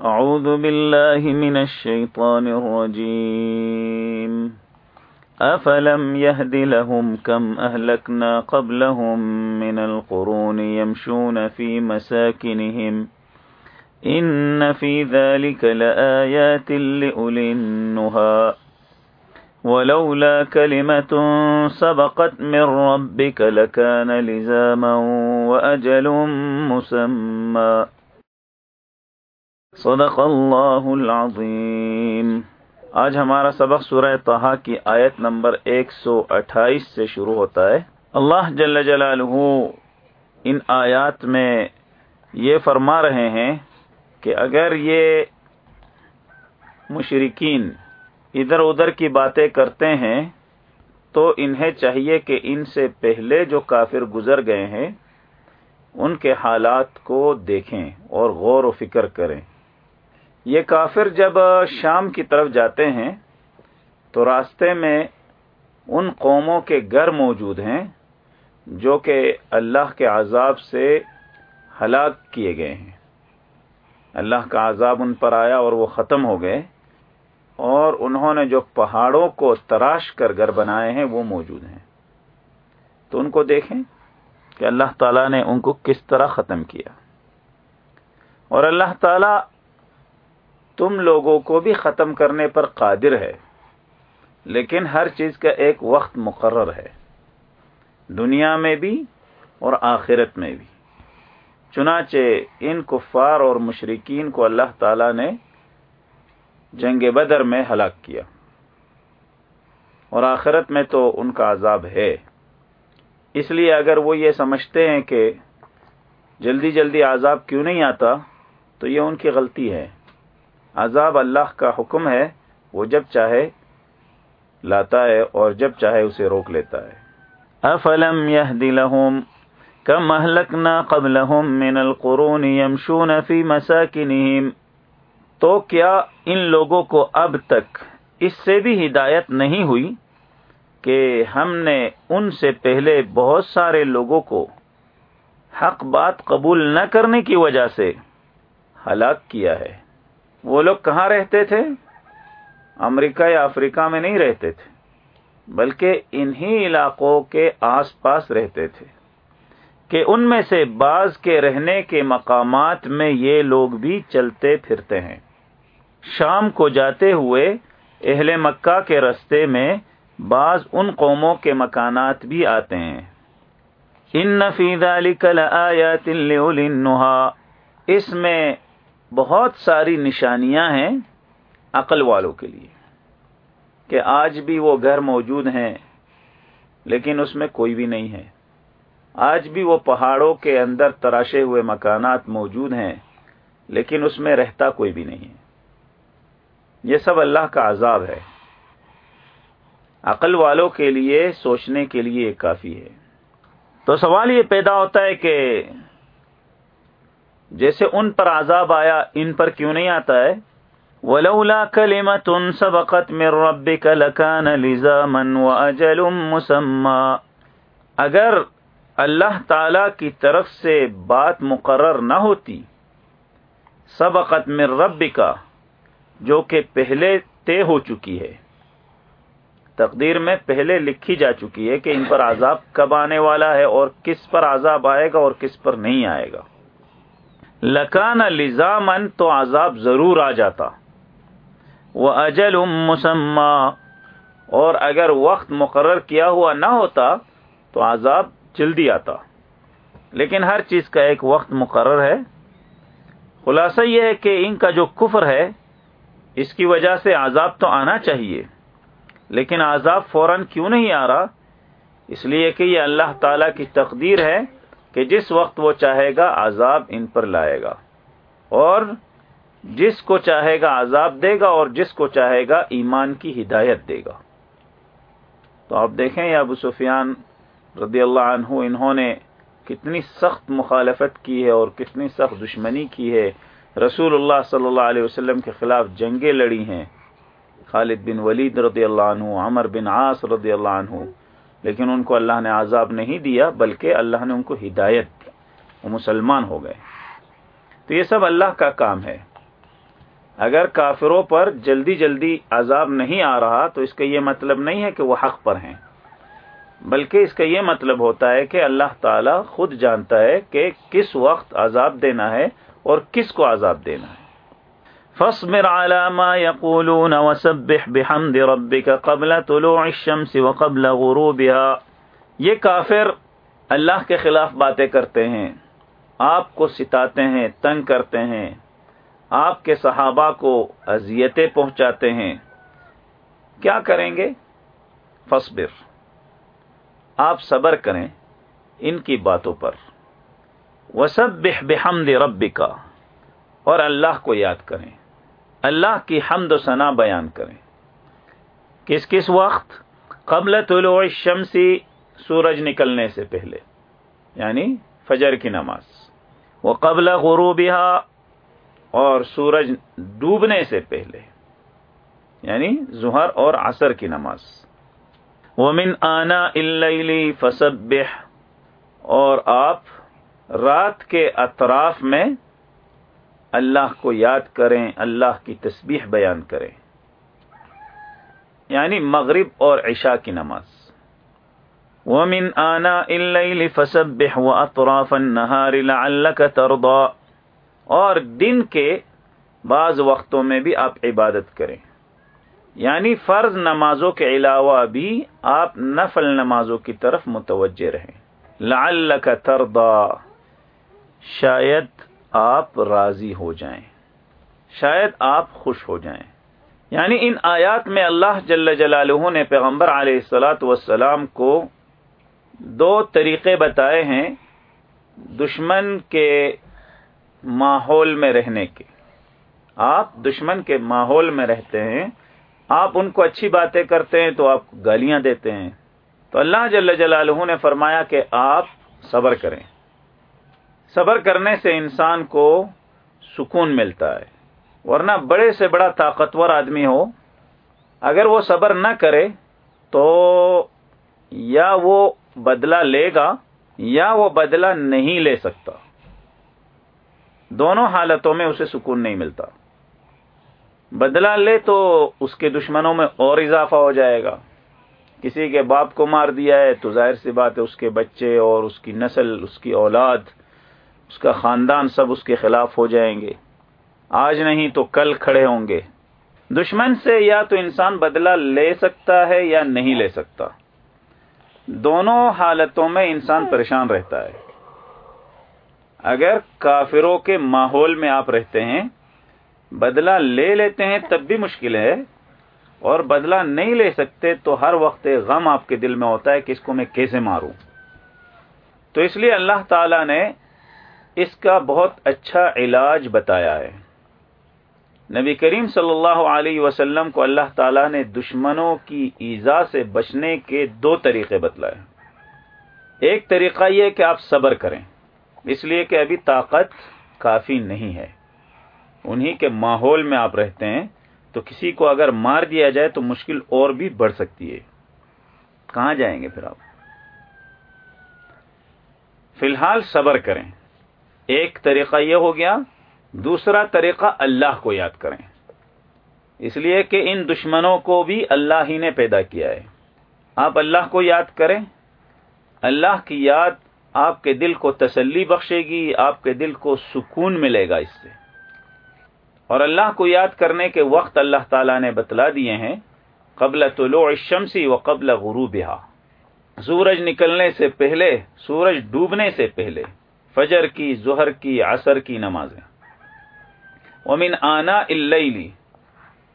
أعوذ بالله من الشيطان الرجيم. أفلم يهد لهم كم أهلكنا قبلهم من القرون يمشون في مساكنهم. إن في ذلك لآيات لأولي النهى. ولولا كلمة سبقت من ربك لكان لزاما وأجل مسمى. صدق اللہ العظیم آج ہمارا سبق سورہ تہا کی آیت نمبر ایک سو اٹھائیس سے شروع ہوتا ہے۔ اللہ جل جلالہ ان آیات میں یہ فرما رہے ہیں کہ اگر یہ مشرقین ادھر ادھر کی باتیں کرتے ہیں تو انہیں چاہیے کہ ان سے پہلے جو کافر گزر گئے ہیں ان کے حالات کو دیکھیں اور غور و فکر کریں۔ یہ کافر جب شام کی طرف جاتے ہیں تو راستے میں ان قوموں کے گھر موجود ہیں جو کہ اللہ کے عذاب سے ہلاک کیے گئے ہیں۔ اللہ کا عذاب ان پر آیا اور وہ ختم ہو گئے اور انہوں نے جو پہاڑوں کو تراش کر گھر بنائے ہیں وہ موجود ہیں۔ تو ان کو دیکھیں کہ اللہ تعالیٰ نے ان کو کس طرح ختم کیا۔ اور اللہ تعالیٰ تم لوگوں کو بھی ختم کرنے پر قادر ہے۔ لیکن ہر چیز کا ایک وقت مقرر ہے۔ دنیا میں بھی اور آخرت میں بھی۔ چنانچہ ان کفار اور مشرقین کو اللہ تعالی نے جنگ بدر میں ہلاک کیا۔ اور آخرت میں تو ان کا عذاب ہے۔ اس لیے اگر وہ یہ سمجھتے ہیں کہ جلدی جلدی عذاب کیوں نہیں آتا، تو یہ ان کی غلطی ہے۔ عذاب اللہ کا حکم ہے، وہ جب چاہے لاتا ہے اور جب چاہے اسے روک لیتا ہے۔ افلم يهد لهم كم اهلكنا قبلهم من القرون يمشون في مساكنهم تو کیا ان لوگوں کو اب تک اس سے بھی ہدایت نہیں ہوئی کہ ہم نے ان سے پہلے بہت سارے لوگوں کو حق بات قبول نہ کرنے کی وجہ سے ہلاک کیا ہے؟ وہ لوگ کہاں رہتے تھے؟ امریکہ یا افریقہ میں نہیں رہتے تھے، بلکہ انہی علاقوں کے آس پاس رہتے تھے کہ ان میں سے بعض کے رہنے کے مقامات میں یہ لوگ بھی چلتے پھرتے ہیں۔ شام کو جاتے ہوئے اہل مکہ کے رستے میں بعض ان قوموں کے مکانات بھی آتے ہیں۔ ان نفید علی کل اس میں بہت ساری نشانیاں ہیں عقل والوں کے لیے کہ آج بھی وہ گھر موجود ہیں، لیکن اس میں کوئی بھی نہیں ہے۔ آج بھی وہ پہاڑوں کے اندر تراشے ہوئے مکانات موجود ہیں، لیکن اس میں رہتا کوئی بھی نہیں ہے۔ یہ سب اللہ کا عذاب ہے۔ عقل والوں کے لیے، سوچنے کے لیے کافی ہے۔ تو سوال یہ پیدا ہوتا ہے کہ جیسے ان پر عذاب آیا، ان پر کیوں نہیں آتا ہے؟ ولولا كلمة سبقت من ربك لكان لزاما واجل مسمى۔ اگر اللہ تعالی کی طرف سے بات مقرر نہ ہوتی، سبقت من ربك، جو کہ پہلے طے ہو چکی ہے۔ تقدیر میں پہلے لکھی جا چکی ہے کہ ان پر عذاب کب آنے والا ہے اور کس پر عذاب آئے گا اور کس پر نہیں آئے گا۔ لکان لزامن تو عذاب ضرور آ جاتا۔ وہ اجل مسمہ اور اگر وقت مقرر کیا ہوا نہ ہوتا تو عذاب جلدی آتا۔ لیکن ہر چیز کا ایک وقت مقرر ہے۔ خلاصہ یہ ہے کہ ان کا جو کفر ہے، اس کی وجہ سے عذاب تو آنا چاہیے۔ لیکن عذاب فوراً کیوں نہیں آ رہا؟ اس لیے کہ یہ اللہ تعالی کی تقدیر ہے۔ کہ جس وقت وہ چاہے گا عذاب ان پر لائے گا۔ اور جس کو چاہے گا عذاب دے گا اور جس کو چاہے گا ایمان کی ہدایت دے گا۔ تو آپ دیکھیں یا ابو سفیان رضی اللہ عنہ، انہوں نے کتنی سخت مخالفت کی ہے اور کتنی سخت دشمنی کی ہے۔ رسول اللہ صلی اللہ علیہ وسلم کے خلاف جنگیں لڑی ہیں۔ خالد بن ولید رضی اللہ عنہ، عمر بن عاص رضی اللہ عنہ لیکن ان کو اللہ نے عذاب نہیں دیا، بلکہ اللہ نے ان کو ہدایت دی۔ وہ مسلمان ہو گئے۔ تو یہ سب اللہ کا کام ہے۔ اگر کافروں پر جلدی جلدی عذاب نہیں آ رہا، تو اس کا یہ مطلب نہیں ہے کہ وہ حق پر ہیں۔ بلکہ اس کا یہ مطلب ہوتا ہے کہ اللہ تعالی خود جانتا ہے کہ کس وقت عذاب دینا ہے اور کس کو عذاب دینا ہے۔ فاصبر على ما يقولون وسبح بحمد ربك قبل طلوع الشمس وقبل غروبها۔ یہ کافر اللہ کے خلاف باتیں کرتے ہیں، آپ کو ستاتے ہیں، تنگ کرتے ہیں، آپ کے صحابہ کو اذیتیں پہنچاتے ہیں۔ کیا کریں گے؟ فصبر آپ صبر کریں ان کی باتوں پر۔ وسبح بحمد ربک۔ اور اللہ کو یاد کریں۔ اللہ کی حمد و ثنا بیان کریں۔ کس کس وقت؟ قبل طلوع الشمسی سورج نکلنے سے پہلے یعنی فجر کی نماز۔ وہ قبل غروبہ اور سورج ڈوبنے سے پہلے یعنی ظہر اور عصر کی نماز۔ ومن آنا اللیلی فسبح، اور آپ رات کے اطراف میں اللہ کو یاد کریں، اللہ کی تسبیح بیان کریں۔ یعنی مغرب اور عشاء کی نماز۔ ومن آنا اللیل فسبح واطراف النهار لعلك ترضى۔ اور دن کے بعض وقتوں میں بھی آپ عبادت کریں۔ یعنی فرض نمازوں کے علاوہ بھی آپ نفل نمازوں کی طرف متوجہ رہیں۔ لعلك ترضى۔ شاید آپ راضی ہو جائیں۔ شاید آپ خوش ہو جائیں۔ یعنی ان آیات میں اللہ جل جلالہ نے پیغمبر علیہ السلاۃ وسلام کو دو طریقے بتائے ہیں دشمن کے ماحول میں رہنے کے۔ آپ دشمن کے ماحول میں رہتے ہیں، آپ ان کو اچھی باتیں کرتے ہیں تو آپ گالیاں دیتے ہیں۔ تو اللہ جل جلالہ نے فرمایا کہ آپ صبر کریں۔ صبر کرنے سے انسان کو سکون ملتا ہے۔ ورنہ بڑے سے بڑا طاقتور آدمی ہو، اگر وہ صبر نہ کرے تو یا وہ بدلہ لے گا یا وہ بدلہ نہیں لے سکتا۔ دونوں حالتوں میں اسے سکون نہیں ملتا۔ بدلہ لے تو اس کے دشمنوں میں اور اضافہ ہو جائے گا۔ کسی کے باپ کو مار دیا ہے تو ظاہر سی بات ہے اس کے بچے اور اس کی نسل، اس کی اولاد اس کا خاندان سب اس کے خلاف ہو جائیں گے۔ آج نہیں تو کل کھڑے ہوں گے۔ دشمن سے یا تو انسان بدلہ لے سکتا ہے یا نہیں لے سکتا۔ دونوں حالتوں میں انسان پریشان رہتا ہے۔ اگر کافروں کے ماحول میں آپ رہتے ہیں، بدلہ لے لیتے ہیں تب بھی مشکل ہے۔ اور بدلہ نہیں لے سکتے تو ہر وقت غم آپ کے دل میں ہوتا ہے کہ اس کو میں کیسے ماروں۔ تو اس لیے اللہ تعالی نے اس کا بہت اچھا علاج بتایا ہے۔ نبی کریم صلی اللہ علیہ وسلم کو اللہ تعالیٰ نے دشمنوں کی ایزا سے بچنے کے دو طریقے بتلائے۔ ایک طریقہ یہ کہ آپ صبر کریں، اس لیے کہ ابھی طاقت کافی نہیں ہے۔ انہی کے ماحول میں آپ رہتے ہیں، تو کسی کو اگر مار دیا جائے تو مشکل اور بھی بڑھ سکتی ہے۔ کہاں جائیں گے پھر آپ؟ فی الحال صبر کریں۔ ایک طریقہ یہ ہو گیا، دوسرا طریقہ اللہ کو یاد کریں۔ اس لیے کہ ان دشمنوں کو بھی اللہ ہی نے پیدا کیا ہے۔ آپ اللہ کو یاد کریں۔ اللہ کی یاد آپ کے دل کو تسلی بخشے گی، آپ کے دل کو سکون ملے گا اس سے۔ اور اللہ کو یاد کرنے کے وقت اللہ تعالی نے بتلا دیے ہیں، قبل طلوع الشمسی و قبل غروب سورج نکلنے سے پہلے، سورج ڈوبنے سے پہلے۔ فجر کی، ظہر کی، عصر کی نمازیں۔ ومن آنا اللیلی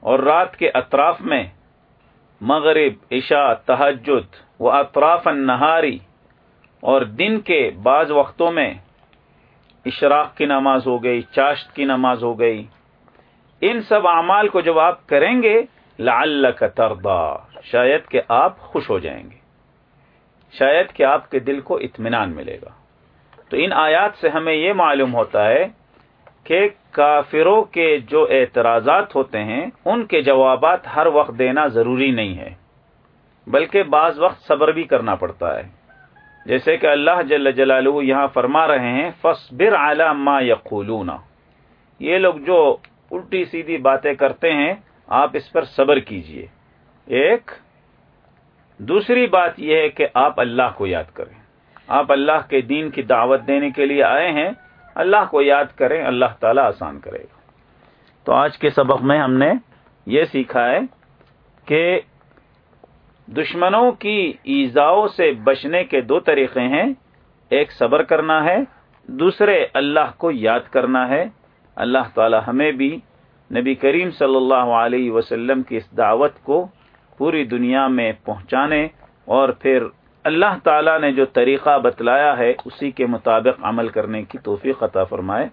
اور رات کے اطراف میں مغرب، عشاء تحجد و اطراف النہاری اور دن کے بعض وقتوں میں اشراق کی نماز ہو گئی، چاشت کی نماز ہو گئی۔ ان سب اعمال کو جب آپ کریں گے، لعلک تردا شاید کہ آپ خوش ہو جائیں گے۔ شاید کہ آپ کے دل کو اطمینان ملے گا۔ تو ان آیات سے ہمیں یہ معلوم ہوتا ہے کہ کافروں کے جو اعتراضات ہوتے ہیں، ان کے جوابات ہر وقت دینا ضروری نہیں ہے، بلکہ بعض وقت صبر بھی کرنا پڑتا ہے۔ جیسے کہ اللہ جل جلالہ یہاں فرما رہے ہیں فصبر ما یقولون یہ لوگ جو الٹی سیدھی باتیں کرتے ہیں، آپ اس پر صبر کیجیے۔ ایک، دوسری بات یہ ہے کہ آپ اللہ کو یاد کریں۔ آپ اللہ کے دین کی دعوت دینے کے لیے آئے ہیں، اللہ کو یاد کریں، اللہ تعالیٰ آسان کرے گا۔ تو آج کے سبق میں ہم نے یہ سیکھا ہے کہ دشمنوں کی ایزاؤں سے بچنے کے دو طریقے ہیں۔ ایک صبر کرنا ہے، دوسرے اللہ کو یاد کرنا ہے۔ اللہ تعالی ہمیں بھی نبی کریم صلی اللہ علیہ وسلم کی اس دعوت کو پوری دنیا میں پہنچانے اور پھر اللہ تعالی نے جو طریقہ بتلایا ہے، اسی کے مطابق عمل کرنے کی توفیق عطا فرمائے۔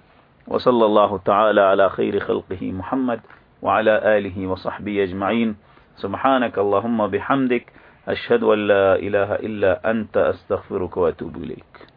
وصلی اللہ تعالی علی خیر خلقہ محمد وعلى آله وصحبه اجمعین۔ سبحانك اللهم بحمدك اشهد ان لا اله الا انت استغفرك واتوب اليك